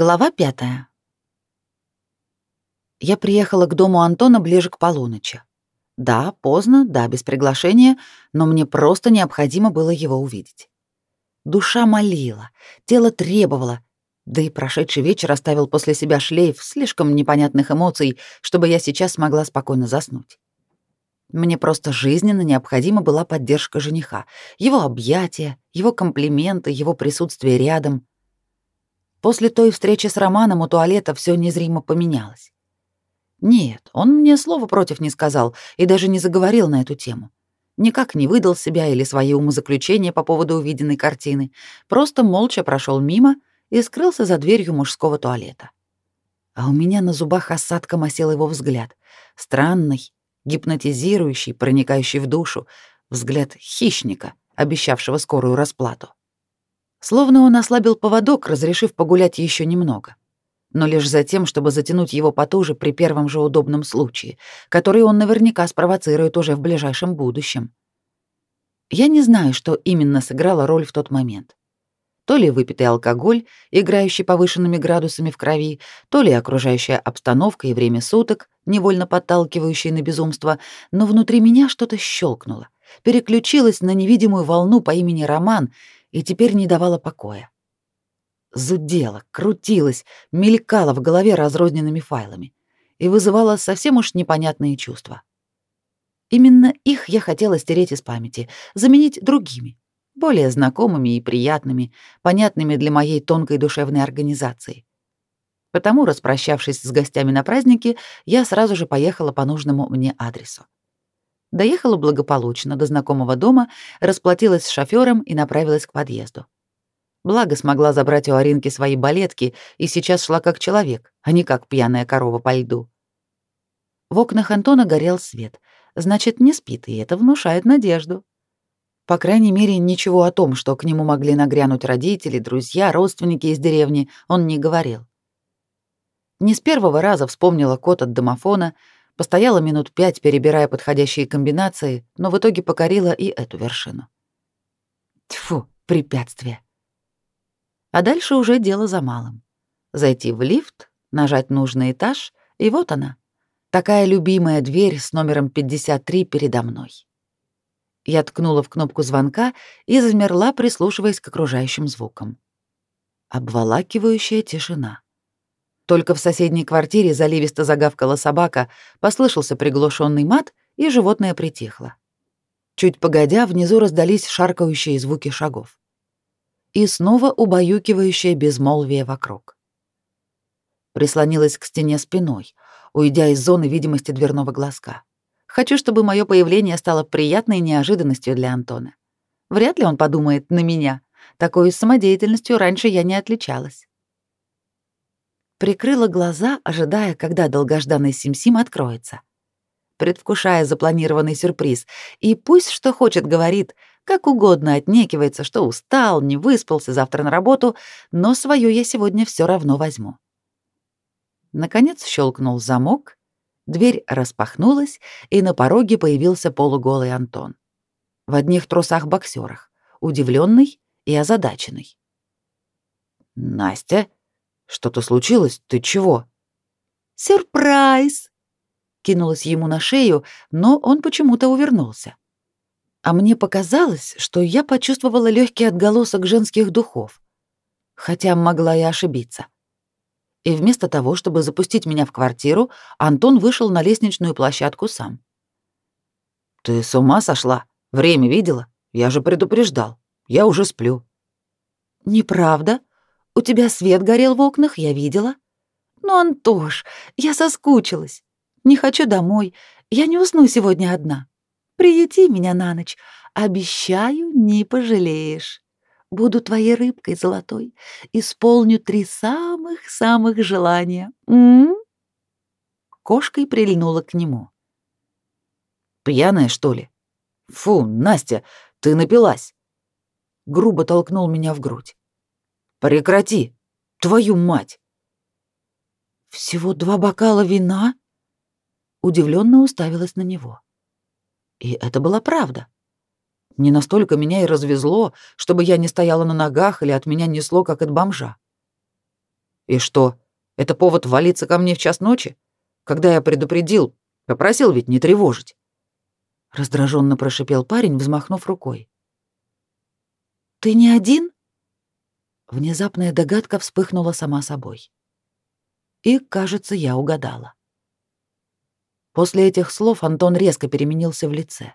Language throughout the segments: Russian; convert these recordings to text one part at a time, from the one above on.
Глава пятая. Я приехала к дому Антона ближе к полуночи. Да, поздно, да, без приглашения, но мне просто необходимо было его увидеть. Душа молила, тело требовало, да и прошедший вечер оставил после себя шлейф слишком непонятных эмоций, чтобы я сейчас смогла спокойно заснуть. Мне просто жизненно необходима была поддержка жениха, его объятия, его комплименты, его присутствие рядом — После той встречи с Романом у туалета все незримо поменялось. Нет, он мне слова против не сказал и даже не заговорил на эту тему. Никак не выдал себя или свои умозаключения по поводу увиденной картины, просто молча прошел мимо и скрылся за дверью мужского туалета. А у меня на зубах осадком осел его взгляд. Странный, гипнотизирующий, проникающий в душу, взгляд хищника, обещавшего скорую расплату. Словно он ослабил поводок, разрешив погулять еще немного. Но лишь за тем, чтобы затянуть его потуже при первом же удобном случае, который он наверняка спровоцирует уже в ближайшем будущем. Я не знаю, что именно сыграло роль в тот момент. То ли выпитый алкоголь, играющий повышенными градусами в крови, то ли окружающая обстановка и время суток, невольно подталкивающие на безумство, но внутри меня что-то щелкнуло, переключилось на невидимую волну по имени Роман — и теперь не давала покоя. Зудела, крутилась, мелькала в голове разрозненными файлами и вызывала совсем уж непонятные чувства. Именно их я хотела стереть из памяти, заменить другими, более знакомыми и приятными, понятными для моей тонкой душевной организации. Потому, распрощавшись с гостями на празднике, я сразу же поехала по нужному мне адресу. Доехала благополучно до знакомого дома, расплатилась с шофёром и направилась к подъезду. Благо смогла забрать у Аринки свои балетки и сейчас шла как человек, а не как пьяная корова по льду. В окнах Антона горел свет. Значит, не спит, и это внушает надежду. По крайней мере, ничего о том, что к нему могли нагрянуть родители, друзья, родственники из деревни, он не говорил. Не с первого раза вспомнила код от домофона — Постояла минут пять, перебирая подходящие комбинации, но в итоге покорила и эту вершину. Тьфу, препятствие. А дальше уже дело за малым. Зайти в лифт, нажать нужный этаж, и вот она. Такая любимая дверь с номером 53 передо мной. Я ткнула в кнопку звонка и замерла, прислушиваясь к окружающим звукам. Обволакивающая тишина. Только в соседней квартире заливисто загавкала собака, послышался приглушенный мат, и животное притихло. Чуть погодя, внизу раздались шаркающие звуки шагов. И снова убаюкивающее безмолвие вокруг. Прислонилась к стене спиной, уйдя из зоны видимости дверного глазка. Хочу, чтобы мое появление стало приятной неожиданностью для Антона. Вряд ли он подумает на меня. Такой самодеятельностью раньше я не отличалась. Прикрыла глаза, ожидая, когда долгожданный Сим-Сим откроется. Предвкушая запланированный сюрприз. И пусть что хочет говорит, как угодно отнекивается, что устал, не выспался завтра на работу, но свое я сегодня все равно возьму. Наконец щелкнул замок, дверь распахнулась, и на пороге появился полуголый Антон. В одних трусах-боксерах, удивленный и озадаченный. «Настя!» Что-то случилось? Ты чего? Сюрприз! Кинулась ему на шею, но он почему-то увернулся. А мне показалось, что я почувствовала легкий отголосок женских духов, хотя могла и ошибиться. И вместо того, чтобы запустить меня в квартиру, Антон вышел на лестничную площадку сам. Ты с ума сошла? Время видела? Я же предупреждал. Я уже сплю. Неправда, у тебя свет горел в окнах, я видела. Ну, Антош, я соскучилась. Не хочу домой. Я не усну сегодня одна. Приюти меня на ночь. Обещаю, не пожалеешь. Буду твоей рыбкой золотой. Исполню три самых-самых желания. М, -м, Кошкой прильнула к нему. Пьяная, что ли? Фу, Настя, ты напилась. Грубо толкнул меня в грудь. Прекрати! Твою мать!» «Всего два бокала вина?» Удивленно уставилась на него. И это была правда. Не настолько меня и развезло, чтобы я не стояла на ногах или от меня несло, как от бомжа. И что, это повод валиться ко мне в час ночи? Когда я предупредил, попросил ведь не тревожить. Раздраженно прошипел парень, взмахнув рукой. «Ты не один?» Внезапная догадка вспыхнула сама собой. И, кажется, я угадала. После этих слов Антон резко переменился в лице.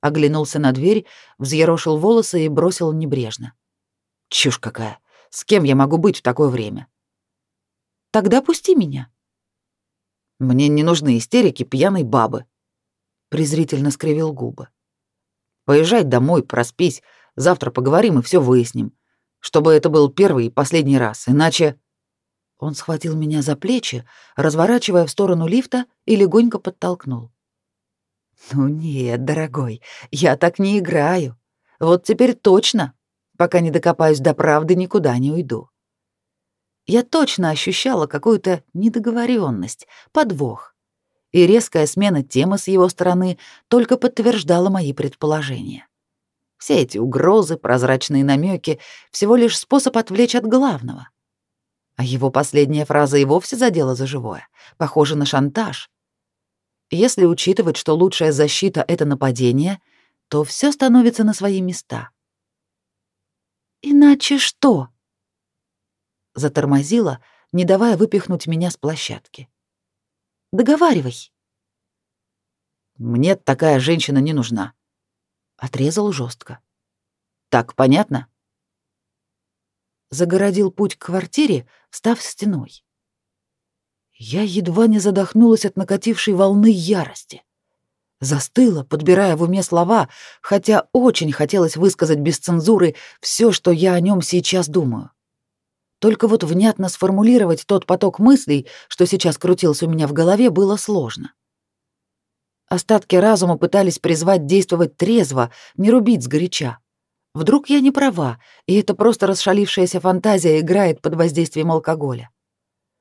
Оглянулся на дверь, взъерошил волосы и бросил небрежно. «Чушь какая! С кем я могу быть в такое время?» «Тогда пусти меня». «Мне не нужны истерики пьяной бабы», — презрительно скривил губы. «Поезжай домой, проспись, Завтра поговорим и все выясним. Чтобы это был первый и последний раз, иначе...» Он схватил меня за плечи, разворачивая в сторону лифта и легонько подтолкнул. «Ну нет, дорогой, я так не играю. Вот теперь точно, пока не докопаюсь до правды, никуда не уйду». Я точно ощущала какую-то недоговоренность, подвох. И резкая смена темы с его стороны только подтверждала мои предположения. Все эти угрозы, прозрачные намеки — всего лишь способ отвлечь от главного. А его последняя фраза и вовсе задела за живое. Похоже на шантаж. Если учитывать, что лучшая защита — это нападение, то все становится на свои места. «Иначе что?» Затормозила, не давая выпихнуть меня с площадки. «Договаривай». «Мне такая женщина не нужна», Отрезал жестко. Так понятно? Загородил путь к квартире, встав стеной. Я едва не задохнулась от накатившей волны ярости. Застыла, подбирая в уме слова, хотя очень хотелось высказать без цензуры все, что я о нем сейчас думаю. Только вот внятно сформулировать тот поток мыслей, что сейчас крутился у меня в голове, было сложно. Остатки разума пытались призвать действовать трезво, не рубить сгоряча. Вдруг я не права, и это просто расшалившаяся фантазия играет под воздействием алкоголя.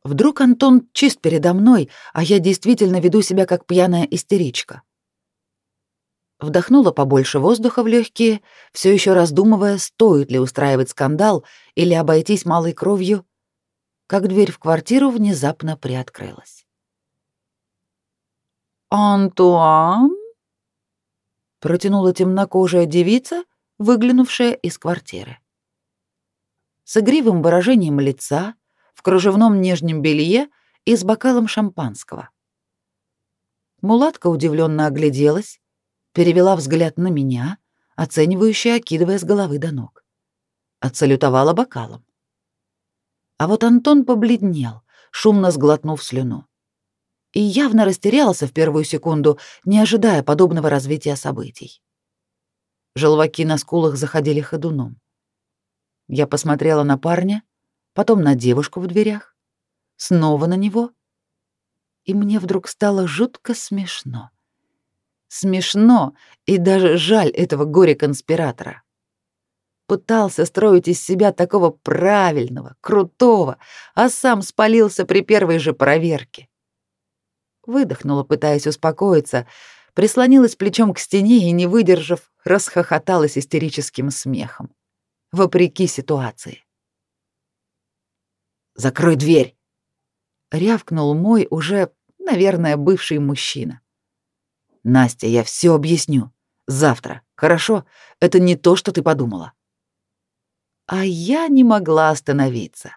Вдруг Антон чист передо мной, а я действительно веду себя как пьяная истеричка. Вдохнула побольше воздуха в легкие, все еще раздумывая, стоит ли устраивать скандал или обойтись малой кровью, как дверь в квартиру внезапно приоткрылась. «Антуан?» — протянула темнокожая девица, выглянувшая из квартиры. С игривым выражением лица, в кружевном нижнем белье и с бокалом шампанского. Мулатка удивленно огляделась, перевела взгляд на меня, оценивающе окидывая с головы до ног. Отсалютовала бокалом. А вот Антон побледнел, шумно сглотнув слюну и явно растерялся в первую секунду, не ожидая подобного развития событий. Желваки на скулах заходили ходуном. Я посмотрела на парня, потом на девушку в дверях, снова на него, и мне вдруг стало жутко смешно. Смешно и даже жаль этого горе-конспиратора. Пытался строить из себя такого правильного, крутого, а сам спалился при первой же проверке. Выдохнула, пытаясь успокоиться, прислонилась плечом к стене и, не выдержав, расхохоталась истерическим смехом. Вопреки ситуации. «Закрой дверь!» — рявкнул мой уже, наверное, бывший мужчина. «Настя, я все объясню. Завтра, хорошо? Это не то, что ты подумала». А я не могла остановиться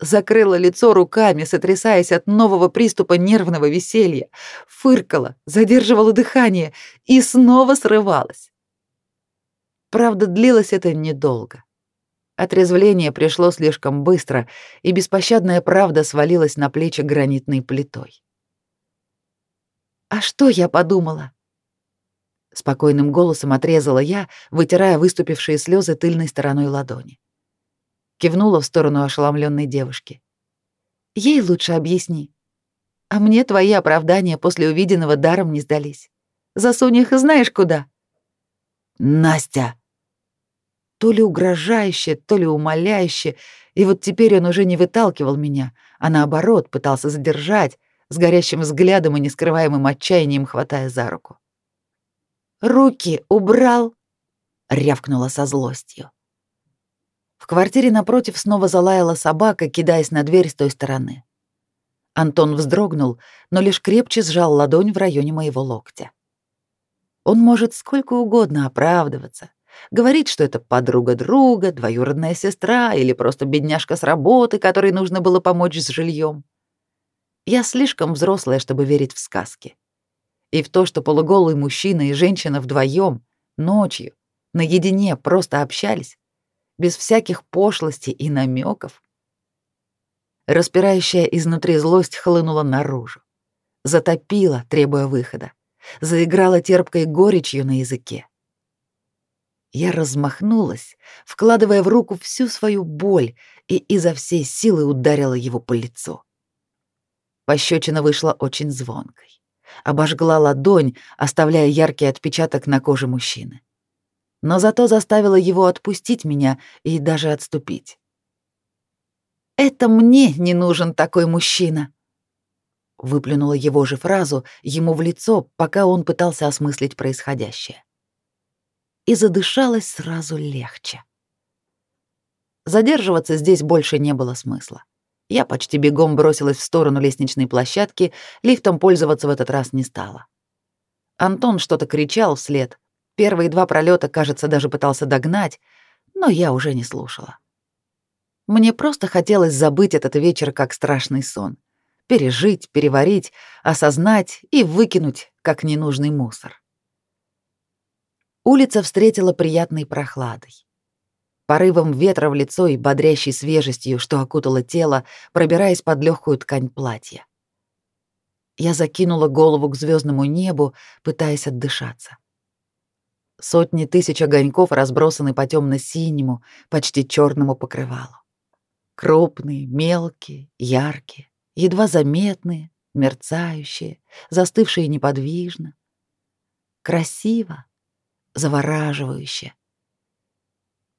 закрыла лицо руками, сотрясаясь от нового приступа нервного веселья, фыркала, задерживала дыхание и снова срывалась. Правда, длилось это недолго. Отрезвление пришло слишком быстро, и беспощадная правда свалилась на плечи гранитной плитой. «А что я подумала?» Спокойным голосом отрезала я, вытирая выступившие слезы тыльной стороной ладони кивнула в сторону ошеломленной девушки. Ей лучше объясни. А мне твои оправдания после увиденного даром не сдались. Засунь их знаешь куда. Настя. То ли угрожающе, то ли умоляюще, и вот теперь он уже не выталкивал меня, а наоборот пытался задержать, с горящим взглядом и нескрываемым отчаянием хватая за руку. «Руки убрал!» — рявкнула со злостью. В квартире напротив снова залаяла собака, кидаясь на дверь с той стороны. Антон вздрогнул, но лишь крепче сжал ладонь в районе моего локтя. Он может сколько угодно оправдываться, говорить, что это подруга друга, двоюродная сестра или просто бедняжка с работы, которой нужно было помочь с жильем. Я слишком взрослая, чтобы верить в сказки. И в то, что полуголый мужчина и женщина вдвоем ночью, наедине просто общались, без всяких пошлостей и намеков. Распирающая изнутри злость хлынула наружу, затопила, требуя выхода, заиграла терпкой горечью на языке. Я размахнулась, вкладывая в руку всю свою боль и изо всей силы ударила его по лицу. Пощечина вышла очень звонкой. Обожгла ладонь, оставляя яркий отпечаток на коже мужчины. Но зато заставила его отпустить меня и даже отступить. Это мне не нужен такой мужчина. Выплюнула его же фразу ему в лицо, пока он пытался осмыслить происходящее. И задышалось сразу легче. Задерживаться здесь больше не было смысла. Я почти бегом бросилась в сторону лестничной площадки, лифтом пользоваться в этот раз не стала. Антон что-то кричал вслед. Первые два пролета, кажется, даже пытался догнать, но я уже не слушала. Мне просто хотелось забыть этот вечер как страшный сон. Пережить, переварить, осознать и выкинуть, как ненужный мусор. Улица встретила приятной прохладой. Порывом ветра в лицо и бодрящей свежестью, что окутало тело, пробираясь под легкую ткань платья. Я закинула голову к звездному небу, пытаясь отдышаться. Сотни тысяч огоньков разбросаны по темно-синему, почти черному покрывалу. Крупные, мелкие, яркие, едва заметные, мерцающие, застывшие неподвижно. Красиво, завораживающе.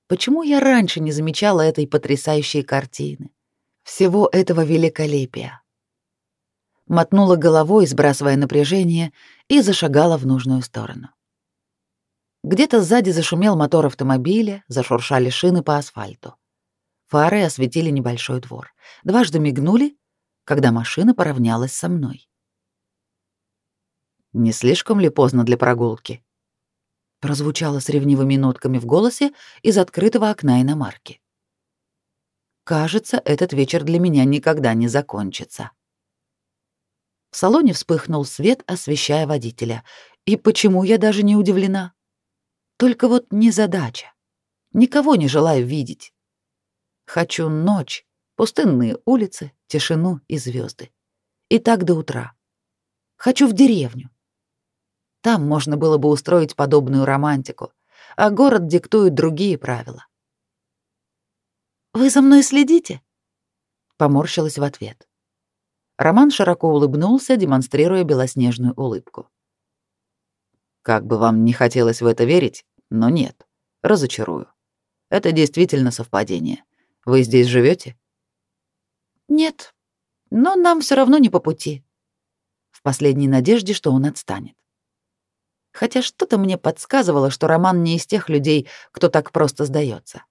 Почему я раньше не замечала этой потрясающей картины? Всего этого великолепия. Мотнула головой, сбрасывая напряжение, и зашагала в нужную сторону. Где-то сзади зашумел мотор автомобиля, зашуршали шины по асфальту. Фары осветили небольшой двор. Дважды мигнули, когда машина поравнялась со мной. «Не слишком ли поздно для прогулки?» Прозвучало с ревнивыми нотками в голосе из открытого окна иномарки. «Кажется, этот вечер для меня никогда не закончится». В салоне вспыхнул свет, освещая водителя. И почему я даже не удивлена? Только вот не задача. Никого не желаю видеть. Хочу ночь, пустынные улицы, тишину и звезды. И так до утра. Хочу в деревню. Там можно было бы устроить подобную романтику, а город диктует другие правила. «Вы за мной следите?» Поморщилась в ответ. Роман широко улыбнулся, демонстрируя белоснежную улыбку. «Как бы вам не хотелось в это верить, но нет, разочарую. Это действительно совпадение. Вы здесь живете? Нет, но нам все равно не по пути. В последней надежде, что он отстанет. Хотя что-то мне подсказывало, что Роман не из тех людей, кто так просто сдается.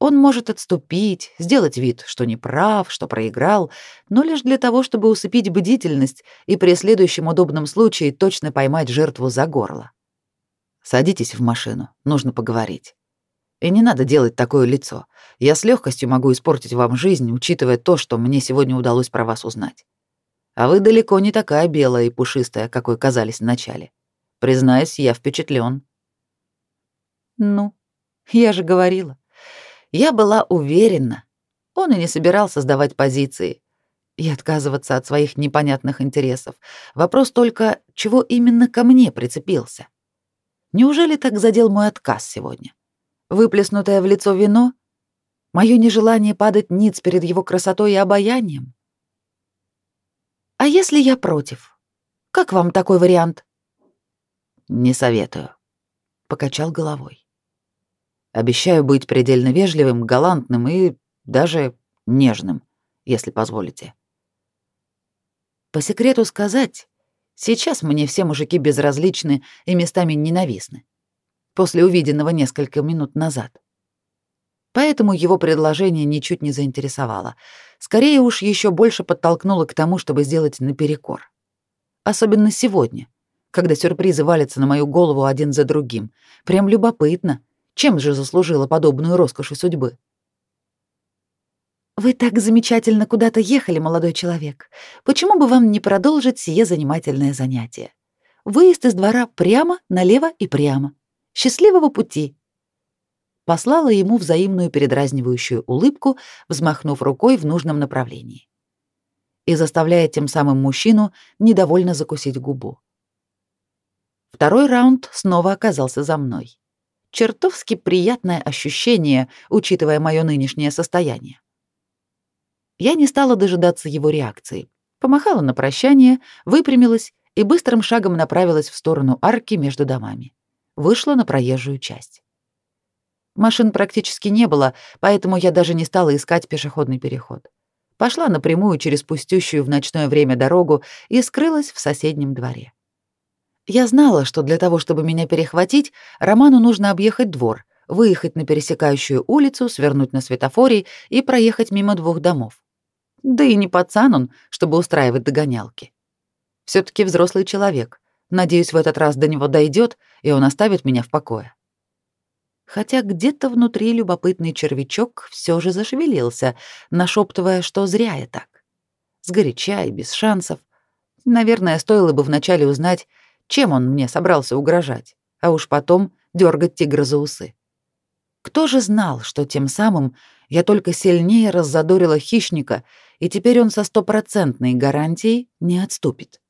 Он может отступить, сделать вид, что не прав, что проиграл, но лишь для того, чтобы усыпить бдительность и при следующем удобном случае точно поймать жертву за горло. Садитесь в машину, нужно поговорить. И не надо делать такое лицо. Я с легкостью могу испортить вам жизнь, учитывая то, что мне сегодня удалось про вас узнать. А вы далеко не такая белая и пушистая, какой казались вначале. Признаюсь, я впечатлен. Ну, я же говорила. Я была уверена. Он и не собирался сдавать позиции и отказываться от своих непонятных интересов. Вопрос только, чего именно ко мне прицепился. Неужели так задел мой отказ сегодня? Выплеснутое в лицо вино? Моё нежелание падать ниц перед его красотой и обаянием? А если я против? Как вам такой вариант? Не советую, покачал головой. Обещаю быть предельно вежливым, галантным и даже нежным, если позволите. По секрету сказать, сейчас мне все мужики безразличны и местами ненавистны после увиденного несколько минут назад. Поэтому его предложение ничуть не заинтересовало. Скорее уж еще больше подтолкнуло к тому, чтобы сделать наперекор. Особенно сегодня, когда сюрпризы валятся на мою голову один за другим. Прям любопытно, чем же заслужила подобную роскошь судьбы. «Вы так замечательно куда-то ехали, молодой человек. Почему бы вам не продолжить сие занимательное занятие? Выезд из двора прямо, налево и прямо. Счастливого пути!» Послала ему взаимную передразнивающую улыбку, взмахнув рукой в нужном направлении. И заставляя тем самым мужчину недовольно закусить губу. Второй раунд снова оказался за мной. Чертовски приятное ощущение, учитывая мое нынешнее состояние. Я не стала дожидаться его реакции. Помахала на прощание, выпрямилась и быстрым шагом направилась в сторону арки между домами. Вышла на проезжую часть. Машин практически не было, поэтому я даже не стала искать пешеходный переход. Пошла напрямую через пустющую в ночное время дорогу и скрылась в соседнем дворе. Я знала, что для того, чтобы меня перехватить, Роману нужно объехать двор, выехать на пересекающую улицу, свернуть на светофоре и проехать мимо двух домов. Да и не пацан он, чтобы устраивать догонялки. все таки взрослый человек. Надеюсь, в этот раз до него дойдет, и он оставит меня в покое. Хотя где-то внутри любопытный червячок все же зашевелился, нашептывая, что зря я так. Сгоряча и без шансов. Наверное, стоило бы вначале узнать, чем он мне собрался угрожать, а уж потом дергать тигра за усы. Кто же знал, что тем самым я только сильнее раззадорила хищника, и теперь он со стопроцентной гарантией не отступит.